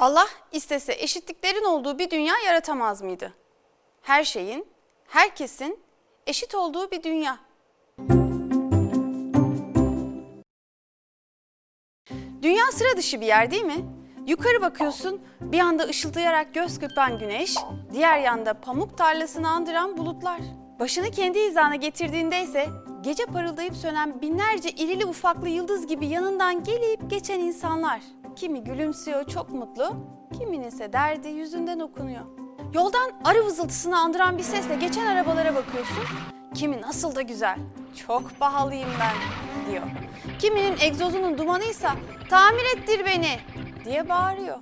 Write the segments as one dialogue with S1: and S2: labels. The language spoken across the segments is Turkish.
S1: Allah istese eşitliklerin olduğu bir dünya yaratamaz mıydı? Her şeyin, herkesin eşit olduğu bir dünya. Dünya sıra dışı bir yer değil mi? Yukarı bakıyorsun, bir yanda ışıldayarak göz kırpan güneş, diğer yanda pamuk tarlasını andıran bulutlar. Başını kendi hizana getirdiğinde ise gece parıldayıp sönen binlerce irili ufaklı yıldız gibi yanından gelip geçen insanlar. Kimi gülümsüyor çok mutlu, kiminin ise derdi yüzünden okunuyor. Yoldan arı vızıltısını andıran bir sesle geçen arabalara bakıyorsun. Kimi nasıl da güzel, çok pahalıyım ben diyor. Kiminin egzozunun dumanıysa tamir ettir beni diye bağırıyor.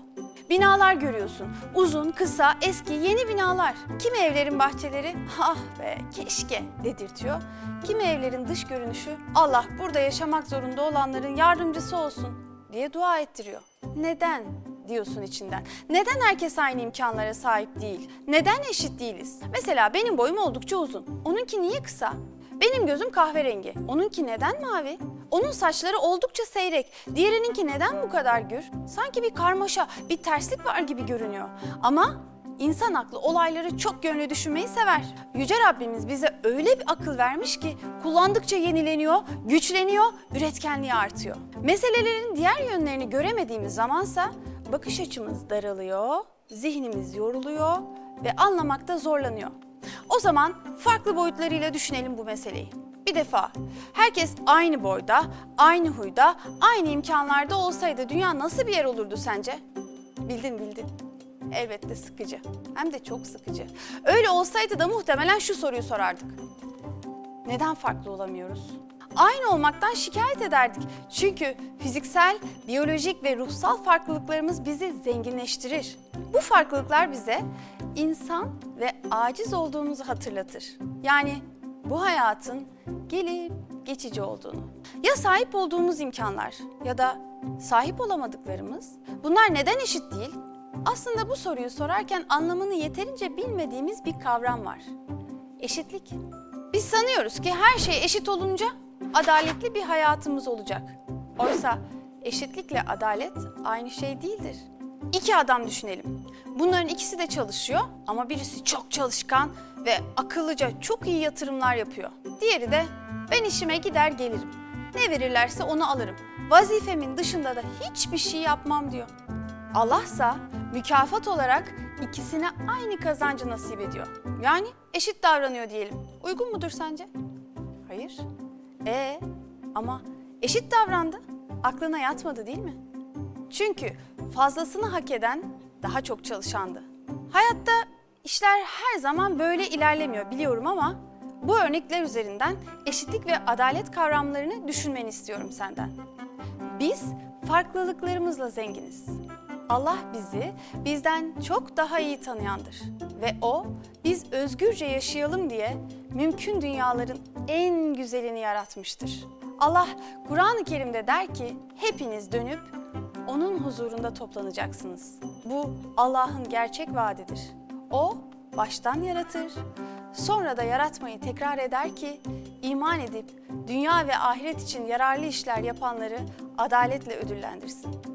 S1: Binalar görüyorsun. Uzun, kısa, eski, yeni binalar. Kimi evlerin bahçeleri ah be keşke dedirtiyor. Kimi evlerin dış görünüşü Allah burada yaşamak zorunda olanların yardımcısı olsun diye dua ettiriyor. Neden diyorsun içinden. Neden herkes aynı imkanlara sahip değil? Neden eşit değiliz? Mesela benim boyum oldukça uzun. Onunki niye kısa? Benim gözüm kahverengi. Onunki neden mavi? Onun saçları oldukça seyrek. Diğerininki neden bu kadar gür? Sanki bir karmaşa, bir terslik var gibi görünüyor. Ama insan aklı olayları çok yönlü düşünmeyi sever. Yüce Rabbimiz bize öyle bir akıl vermiş ki kullandıkça yenileniyor, güçleniyor, üretkenliği artıyor. Meselelerin diğer yönlerini göremediğimiz zamansa bakış açımız daralıyor, zihnimiz yoruluyor ve anlamakta zorlanıyor. O zaman farklı boyutlarıyla düşünelim bu meseleyi. Bir defa herkes aynı boyda, aynı huyda, aynı imkanlarda olsaydı dünya nasıl bir yer olurdu sence? Bildin bildin. Elbette sıkıcı. Hem de çok sıkıcı. Öyle olsaydı da muhtemelen şu soruyu sorardık. Neden farklı olamıyoruz? Aynı olmaktan şikayet ederdik. Çünkü fiziksel, biyolojik ve ruhsal farklılıklarımız bizi zenginleştirir. Bu farklılıklar bize insan ve aciz olduğumuzu hatırlatır. Yani bu hayatın gelip geçici olduğunu. Ya sahip olduğumuz imkanlar ya da sahip olamadıklarımız bunlar neden eşit değil? Aslında bu soruyu sorarken anlamını yeterince bilmediğimiz bir kavram var. Eşitlik. Biz sanıyoruz ki her şey eşit olunca adaletli bir hayatımız olacak. Oysa eşitlikle adalet aynı şey değildir. İki adam düşünelim. Bunların ikisi de çalışıyor ama birisi çok çalışkan ve akıllıca çok iyi yatırımlar yapıyor. Diğeri de ben işime gider gelirim. Ne verirlerse onu alırım. Vazifemin dışında da hiçbir şey yapmam diyor. Allahsa mükafat olarak ikisine aynı kazancı nasip ediyor. Yani eşit davranıyor diyelim. Uygun mudur sence? Hayır. E ama eşit davrandı. Aklına yatmadı değil mi? Çünkü fazlasını hak eden daha çok çalışandı. Hayatta işler her zaman böyle ilerlemiyor biliyorum ama bu örnekler üzerinden eşitlik ve adalet kavramlarını düşünmeni istiyorum senden. Biz farklılıklarımızla zenginiz. Allah bizi bizden çok daha iyi tanıyandır ve o biz özgürce yaşayalım diye mümkün dünyaların en güzelini yaratmıştır. Allah Kur'an-ı Kerim'de der ki hepiniz dönüp onun huzurunda toplanacaksınız. Bu Allah'ın gerçek vaadidir. O baştan yaratır, sonra da yaratmayı tekrar eder ki iman edip dünya ve ahiret için yararlı işler yapanları adaletle ödüllendirsin.